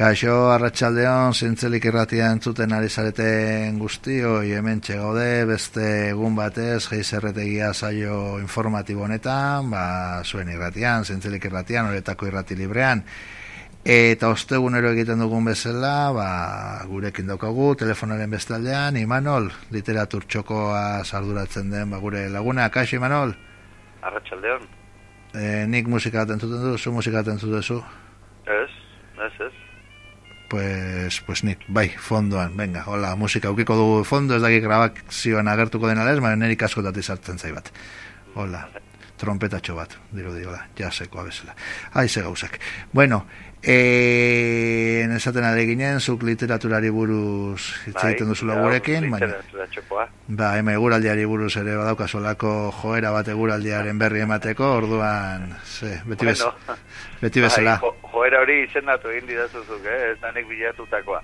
Kaixo, arratsaldeon zintzelik irratia entzuten ari zareten guztioi, hemen txegode, beste egun batez, geizerretegia saio informatibo honetan, ba, zuen irratian, zintzelik irratian, horretako irrati librean, eta ostegunero egiten dugun bezala, ba, gurekin daukagu, telefonaren bestaldean, Imanol, literatur txokoa sarduratzen den, ba, gure laguna, kaixo, Imanol? Arratxaldeon. E, nik musika atentzuten du, zu musika atentzuten zu? Ez, ez, ez pues, pues nik, bai, fondoan, venga, hola, musika ukiko dugu fondo, ez dakik grabakzioan agertuko dena lez, baina niri kaskotati sartzen zaibat. Hola, trompetatxo bat, diru dira, jaseko abezela. Aize gauzak. Bueno, E, esaten ari ginen, zuk literaturari buruz hitz bai, egiten duzula gurekin, baina... Ba, ema eguraldiari buruz ere badauka solako joera bat eguraldiaren berri emateko, orduan, ze, beti, bez, beti bai, bezala. jo, joera hori izendatu egin didazuzuk, eh? ez danek bilatutakoa.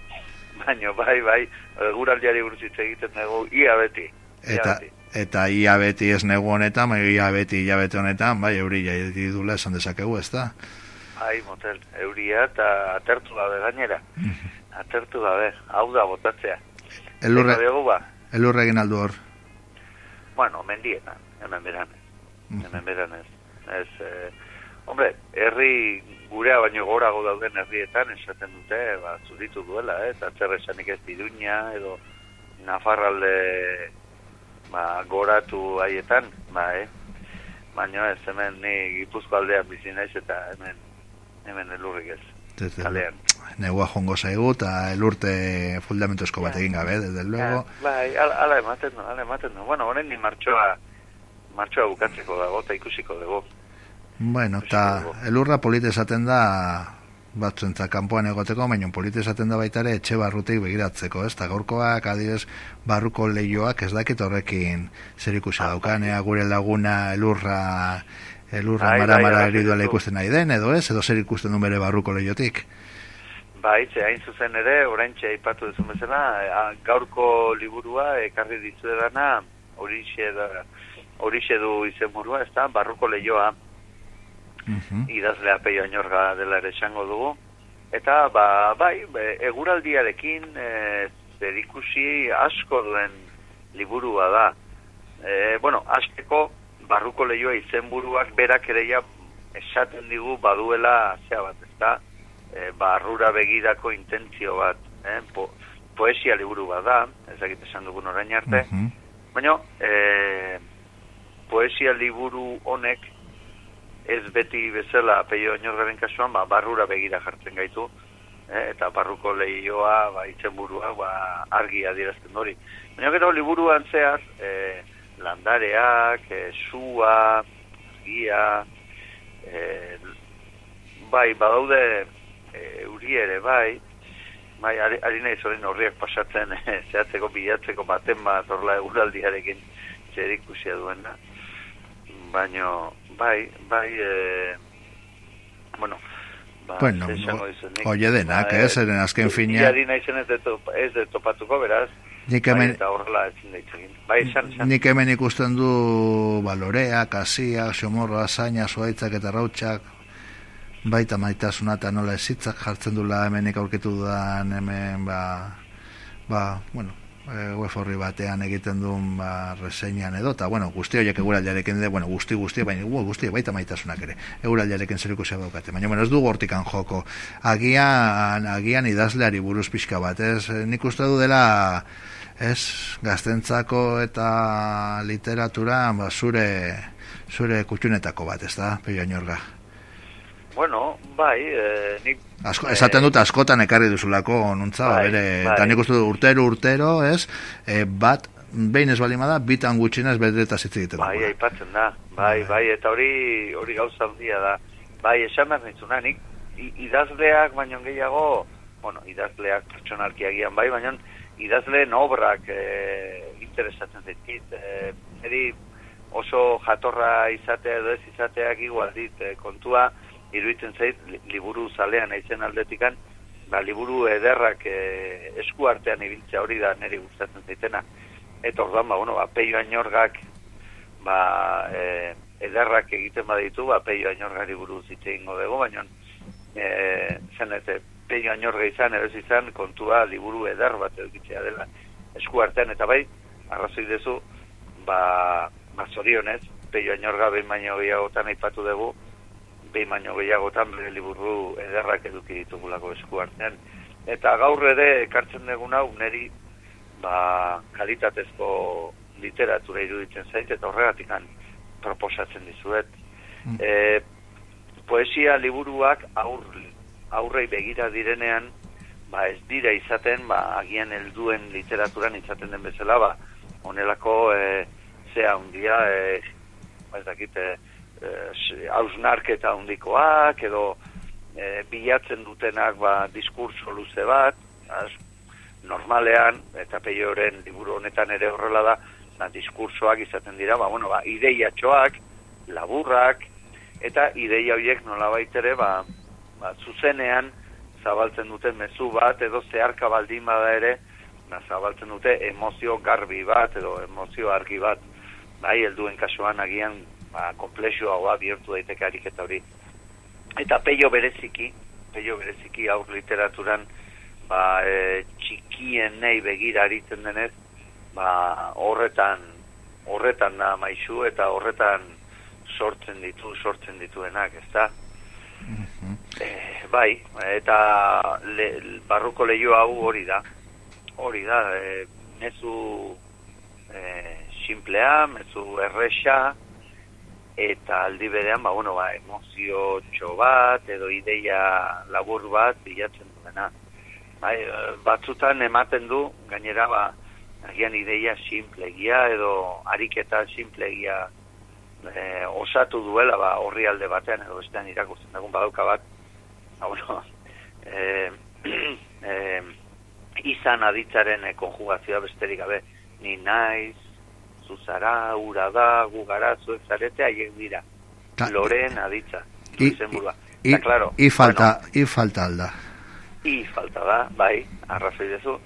Baina, bai, bai, eguraldiari buruz hitz egiten dugu, ia beti. eta, eta ia beti ez negu honetan, bai, ia beti, ia beti honetan, bai, euri jai dula esan dezakegu, ez da? Ai, motel, euria eta atertu gabe gainera. atertu gabe, hau da botatzea. Elurre, ba? elurre egin aldu hor? Bueno, mendiena, hemen beran. Hemen beran ez. ez eh, hombre, herri gurea baino gorago dauden herrietan esaten dute, ba, zuritu duela, eh? eta zer esanik ez diduña, edo Nafarralde ba, goratu haietan, ba, eh? baina ez hemen ni gipuzko aldean bizi naiz eta hemen hemen elurrik ez. Kalean. Negua jongo zaigu eta elurte fundamentosko bat egin gabe, desde luego. bai, ala ematen no, ala ematen no. Bueno, honen ni martxoa, martxoa bukatzeko dago, eta ikusiko dugu. Bueno, eta elurra polite esaten da batzuentza kanpoan egoteko, baina polite esaten da baita ere etxe barrutik begiratzeko, ez? Ta gaurkoak adibez barruko leioak ez dakit horrekin zer ikusi ah, bai. gure laguna elurra elurra bai, mara mara bai, ikusten nahi den, edo ez, edo zer ikusten du bere barruko lehiotik. Ba, itxe, hain zuzen ere, oraintxe aipatu duzu bezala, gaurko liburua ekarri dizu edana, horixe, horixe du izenburua, ez da, barruko lehioa, uh -huh. idazlea peio ainorga dela ere esango dugu, eta, ba, bai, eguraldiarekin, e, zer ikusi asko duen liburua da. E, bueno, azteko, barruko lehioa izenburuak berak ere ja esaten digu baduela zea bat, ezta? E, barrura begirako intentzio bat, eh? po, poesia liburu bat da, ezagit esan dugun orain arte, uh baina e, poesia liburu honek ez beti bezala peio oinorgaren kasuan, ba, barrura begira jartzen gaitu, eh? eta barruko lehioa, ba, izenburua, ba, argi adierazten hori. Baina gero liburuan zehaz, eh, landareak, e, sua, gia, e, bai, badaude e, uri ere, bai, bai, ari, ari nahi zoren horriak pasatzen, e, zehatzeko, bilatzeko, baten bat, horla eguraldiarekin zer ikusia duena, baino, bai, bai, e, bueno, Ba, bueno, oie denak, ba, ez, eren azken fina... Iari nahi zen ez de topatuko, beraz, Nik hemen, bai, bai Nik hemen ikusten du balorea, kasia, xomorra, zaina, zuaitzak eta rautxak, baita maitasuna eta nola ezitzak jartzen dula hemen aurkitu dudan hemen, ba, ba, bueno, e, web batean egiten duen ba, reseñan edo, eta, bueno, guzti horiek eguraldiarekin, de, bueno, guzti, guzti, baina, guzti, baita maitasunak ere, eguraldiarekin zer ikusia daukate, baina, bueno, ez du gortikan joko, agian, agian idazleari buruz pixka bat, ez, nik uste du dela, ez gaztentzako eta literatura ba, zure zure kutxunetako bat, ez da, inorga? Bueno, bai, eh, nik... Asko, esaten dut askotan ekarri duzulako, nuntza, bai, bere, bai. eta nik uste urtero, urtero, ez, e, bat, behin ez balimada, bitan gutxinez bedreta zitzi egiten. Bai, aipatzen da, bai, bai, eta hori hori gauza handia da. Bai, esan behar nintzuna, nik idazleak, baino gehiago, bueno, idazleak pertsonalki agian, bai, baino idazleen obrak e, interesatzen zaizkit. E, eri oso jatorra izatea edo ez izateak igual dit e, kontua iruditzen zait liburu zalean aizen aldetikan ba, liburu ederrak e, esku artean ibiltzea hori da niri gustatzen zaitena. Eta orduan, ba, bueno, ba, peio ainorgak ba, e, ederrak egiten baditu, ba, peio ainorgari buru zitze ingo dugu, baina e, zenete peio ainorga izan, edo izan, kontua liburu eder bat edukitzea dela esku artean, eta bai, arrazoi dezu, ba, ba zorionez, peio ainorga behin baino gehiagotan aipatu dugu, behin baino gehiagotan bere liburu ederrak eduki ditugulako esku artean. Eta gaur ere ekartzen dugun hau neri ba, kalitatezko literatura iruditzen zait eta horregatik proposatzen dizuet. Mm. E, poesia liburuak aur, aurrei begira direnean ba ez dira izaten ba, agian helduen literaturan izaten den bezala ba, onelako e, zea undia e, ba ez dakite hausnarketa e, hundikoak edo e, bilatzen dutenak ba, diskurso luze bat az, normalean eta peioren liburu honetan ere horrela da ba, diskursoak izaten dira ba, bueno, ba, ideiatxoak laburrak eta ideia horiek nola baitere ba, ba, zuzenean zabaltzen dute mezu bat edo zeharka baldin bada ere ba, zabaltzen dute emozio garbi bat edo emozio argi bat bai helduen kasuan agian ba, komplexua bihurtu daiteke ariketa hori. Eta peio bereziki, peio bereziki aur literaturan, ba, e, txikien nahi begira aritzen denez, ba, horretan, horretan da maizu eta horretan sortzen ditu, sortzen dituenak, ez da? Mhm. E, bai, eta le, barruko lehio hau hori da, hori da, e, mezu e, simplea, mezu erresa, eta aldi berean, ba, bueno, ba, emozio txo bat, edo ideia labur bat, bilatzen duena. Ba, batzutan ematen du, gainera, ba, agian ideia simplegia, edo ariketa simplegia e, osatu duela, ba, horri alde batean, edo bestean irakurtzen dagoen badauka bat, ba, bueno, e, e, izan aditzaren konjugazioa besterik gabe, ni naiz, zuzara, ura da, gugara, zuek zarete, haiek dira. Ta, Loren aditza, izen burua. I, i, claro, i, falta, bueno, i falta alda. I falta da, bai, arrazoi dezu.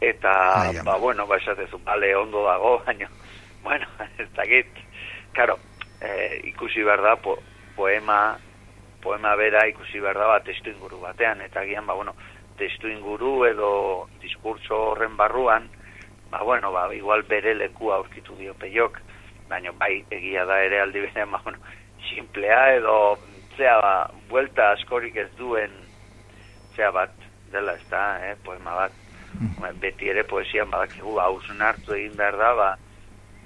Eta, Ai, ba, bueno, ba, esatezu, bale, ondo dago, baina, bueno, ez dakit, karo, eh, ikusi behar da, po, poema, poema bera ikusi behar da, ba, testu inguru batean, eta gian, ba, bueno, testu inguru edo diskurso horren barruan, ba, bueno, ba, igual bere leku aurkitu dio peiok, baina bai egia da ere aldi bere, ba, bueno, simplea edo, zea, ba, buelta askorik ez duen, zea bat, dela ez da, eh, poema bat, mm. beti ere poesian badakigu hausun hartu egin behar da, ba,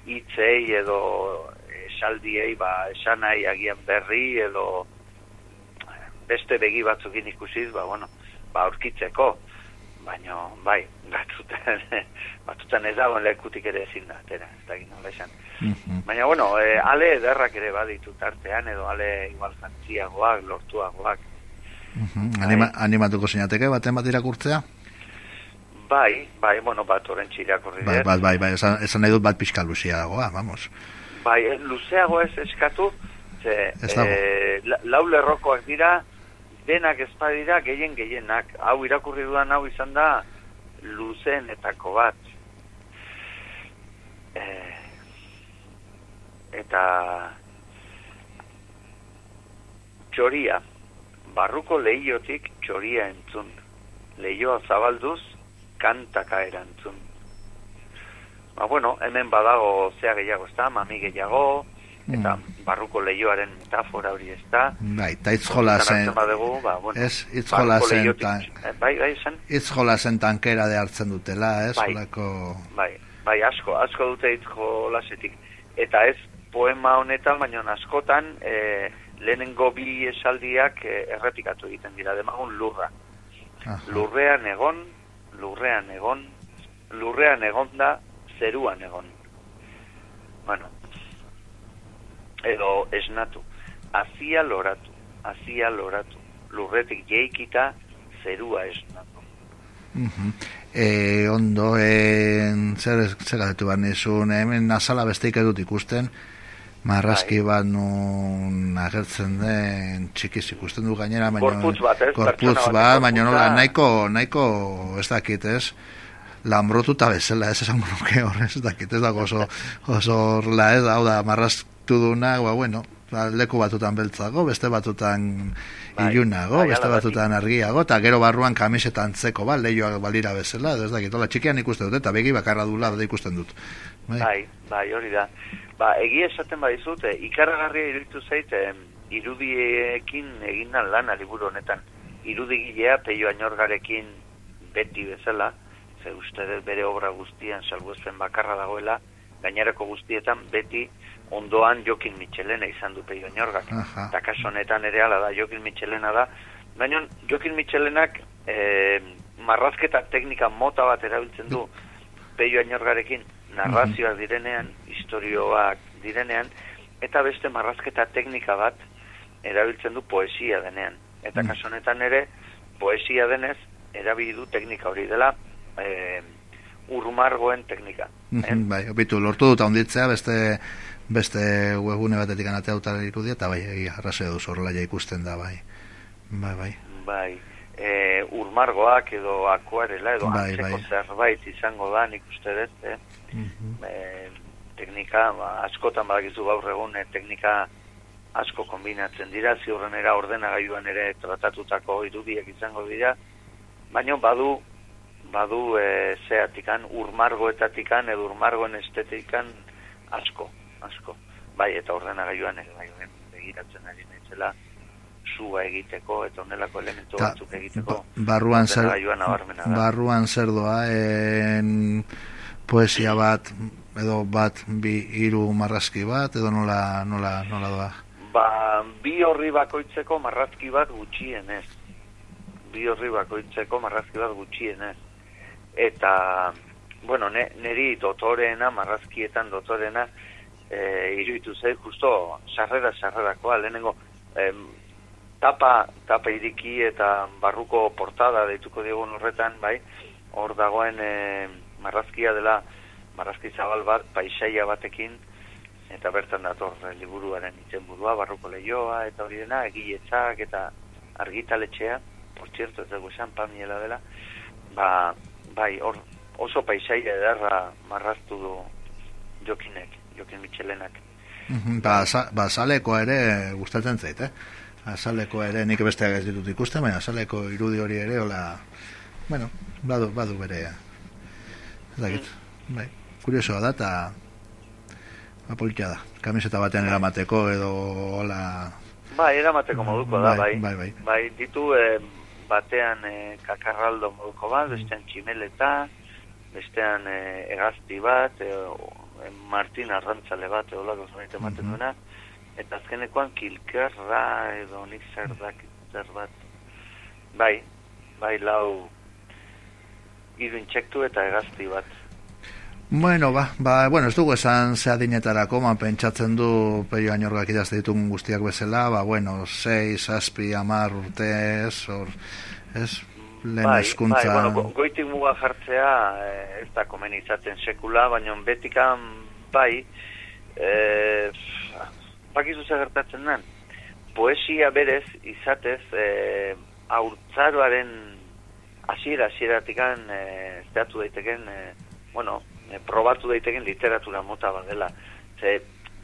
itzei edo esaldiei, ba, esanai agian berri edo beste begi batzukin ikusiz, ba, bueno, ba, aurkitzeko, baina bai, batzutan, batzutan ez dagoen lekutik ere ezin da, tera, ez da gino lesan. Mhm. Baina, bueno, e, ale ederrak ere baditut artean, edo ale igual jantziagoak, lortuagoak. Mm -hmm. Anima, animatuko zinateke, baten bat irakurtzea? Bai, bai, bueno, bat oren txirakurri bai, bai, bai, bai, esan, esan nahi dut bat pixka luziagoa, vamos. Bai, luzeago ez eskatu, ze, e, lau lerrokoak dira, denak ezpadira gehien gehienak. Hau irakurri dudan hau izan da luzenetako bat. E, eta txoria, barruko lehiotik txoria entzun. Lehioa zabalduz, kantaka erantzun. Ba, bueno, hemen badago zea gehiago, ez da, mami gehiago, eta mm. barruko lehioaren metafora hori ez da. Bai, eta itzjola zen, ba, bueno, ez, itzjola zen, ta, eh, bai, bai, zen, itzjola zen tankera de hartzen dutela, ez, bai, bai, bai, asko, asko dute itzjola zetik, eta ez, poema honetan, baina askotan, e, lehenengo bi esaldiak e, errepikatu egiten dira, demagun lurra. Lurrean egon, lurrean egon, lurrean egon da, zeruan egon. Bueno, edo esnatu. Azia loratu, azia loratu. Lurretik jeikita, zerua esnatu. Mm e, ondo, e, zer, zer galetu bat nizun, hemen nazala besteik edut ikusten, marrazki bai. bat nun agertzen den txikiz ikusten du gainera, baina, korputz bat, ez? Korputz bat, baina nola, nahiko, nahiko, ez dakit, ez? Lambrotu eta bezala, ez esan nuke hor, ez dakit, ez dago oso, oso, la, ez da, hau da, marrazki duna, ba, bueno, ba, leku batutan beltzago, beste batutan Bai, ilunago, bai, beste batutan argiago, eta gero barruan kamisetan zeko, ba, lehioak balira bezala, ez dakit, hola, txikian ikusten dut, eta begi bakarra dula da ikusten dut. Bai. Bai, bai, hori da. Ba, egia esaten badizut, eh, ikaragarria iruditu zait, eh, irudiekin egin lan lana liburu honetan. Irudigilea peio ainorgarekin beti bezala, ze uste dut bere obra guztian salbuespen bakarra dagoela, gainerako guztietan beti ondoan Jokin Michelena izan du peio ainorgak. Aha. Eta kaso honetan ere ala da, Jokin Michelena da. Baina Jokin Michelenak eh, marrazketa teknika mota bat erabiltzen du peio ainorgarekin narrazioak direnean, historioak direnean, eta beste marrazketa teknika bat erabiltzen du poesia denean. Eta Mm. kaso honetan ere, poesia denez, erabili du teknika hori dela, eh, urmargoen teknika. eh? Mhm, Bai, opitu, lortu dut handitzea, beste beste webgune batetik anatea utara irudia, eta bai, egia, arrazoi duz horrela ikusten da, bai. Bai, bai. Bai, e, urmargoak edo akuarela edo Bai, antzeko bai. zerbait izango da, nik uste dut, eh? Mhm. e, teknika, ba, askotan badakizu gaur egun teknika asko kombinatzen dira, ziurrenera ordenagailuan ere tratatutako irudiak izango dira, baina badu badu e, zeatikan, urmargoetatikan edo urmargoen estetikan asko, asko. Bai, eta ordenagailuan ere bai, ben, begiratzen ari naizela sua egiteko eta onelako elementu Ta, batzuk egiteko ba- barruan zer, barruan zer doa, en poesia bat, edo bat, bi, hiru marrazki bat, edo nola, nola, nola doa. Ba, bi horri bakoitzeko marrazki bat gutxienez. Bi horri bakoitzeko marrazki bat gutxienez. Eta, bueno, ne, neri dotoreena, marrazkietan dotorena, e, iruditu zei, justo, sarrera sarrerakoa, lehenengo, em, tapa, tapa iriki eta barruko portada deituko diegun horretan, bai, hor dagoen e, marrazkia dela, marrazki zabal bat, paisaia batekin, eta bertan dator liburuaren izenburua, barruko leioa, eta hori dena, egiletzak eta argitaletxea, por cierto, ez dugu esan pamiela dela, ba, bai, hor, oso paisaia ederra marraztu du jokinek, jokin mitxelenak. Ba, sa- ba, azalekoa ere gustatzen zait, eh? Azaleko ere, nik besteak ez ditut ikusten, baina azaleko irudi hori ere, hola, bueno, badu, badu bere, ez dakit, bai, kuriosoa da, eta, ba, politia da, kamiseta batean eramateko, edo, hola, Bai, eramateko moduko da, bai. bai, bai. Bai, ditu eh, batean eh, kakarraldo moduko bat, bestean tximeleta, bestean eh, egazti bat, eh, Martin Arrantzale bat, eolako zonite ematen Mhm. duena, eta azkenekoan kilkerra edo nik zer dak, zer bat. Bai, bai lau hiru intsektu eta egazti bat. Bueno, ba, ba, bueno, ez dugu esan ze adinetarako, man pentsatzen du peio ainorgak idazte ditugun guztiak bezala, ba, bueno, 6, zazpi, amar urte, ez, hor, ez, lehen bai, eskuntza... bai, bueno, go- goitik muga jartzea eh, ez da komen izaten sekula, baina betikan bai, eh, bakizu ze gertatzen den, poesia berez izatez eh, aurtzaroaren hasiera hasieratikan eh, zeatu daiteken, eh, bueno, probatu daiteken literatura mota bat dela. Ze,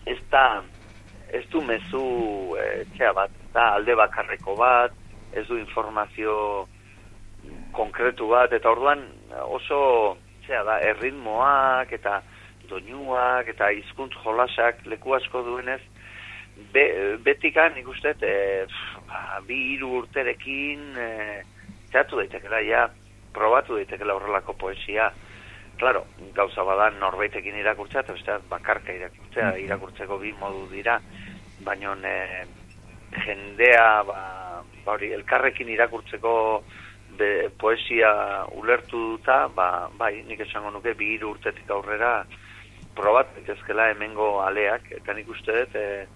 ez da, ez du mezu eh, txea bat, da alde bakarreko bat, ez du informazio konkretu bat, eta orduan oso, zera da, erritmoak eta doinuak eta hizkuntz jolasak leku asko duenez, be, betikan nik uste, e, ba, bi hiru urterekin e, zeatu daitekela, ja, probatu daitekela horrelako poesia. Claro, gauza badan norbaitekin irakurtzea, eta besteak bakarka irakurtzea, irakurtzeko bi modu dira, baina e, jendea, ba, ba hori, elkarrekin irakurtzeko be, poesia ulertu duta, ba, bai, nik esango nuke bi hiru urtetik aurrera probat daitezkela hemengo aleak, eta nik uste dut, e,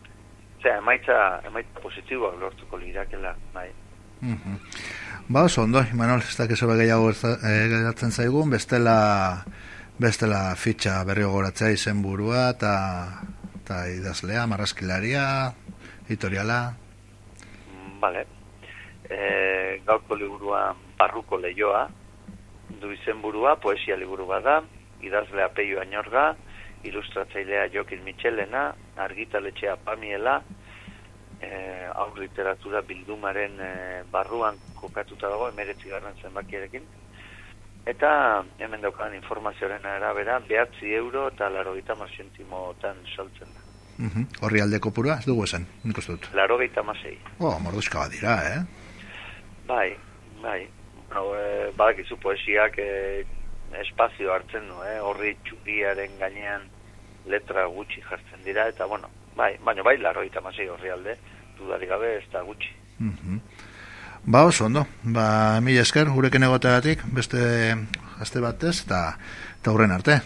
zera, emaitza, emaitza positiboak lortuko lirakela, bai. Mhm. Ba, oso ondo, Imanol, ez dakizu gehiago eh, geratzen zaigun, bestela, bestela fitxa berri goratzea izen burua, eta, eta idazlea, marrazkilaria, editoriala, Vale. E, gaurko liburua barruko leioa, du izenburua, poesia liburu bada, idazlea peio ainorga, ilustratzailea Jokin Michelena, argitaletxea Pamiela, e, aur literatura bildumaren e, barruan kokatuta dago, emeretzi garran zenbakiarekin. Eta hemen daukan informazioaren arabera, behatzi euro eta laro gita mazentimotan saltzen da. Mhm. Horri aldeko pura, ez dugu esan, nik uste dut. Laro gita mazei. Oh, morduzka bat dira, eh? Bai, bai. No, e, badak izu poesiak e, espazio hartzen du, eh? horri txuriaren gainean letra gutxi jartzen dira, eta bueno, bai, baina bai, laro gita mazei horri alde, dudarik gabe ez da gutxi. Mhm. Ba, oso ondo. Ba, mi esker, gurekin egoteatik, beste aste batez, eta, hurren arte.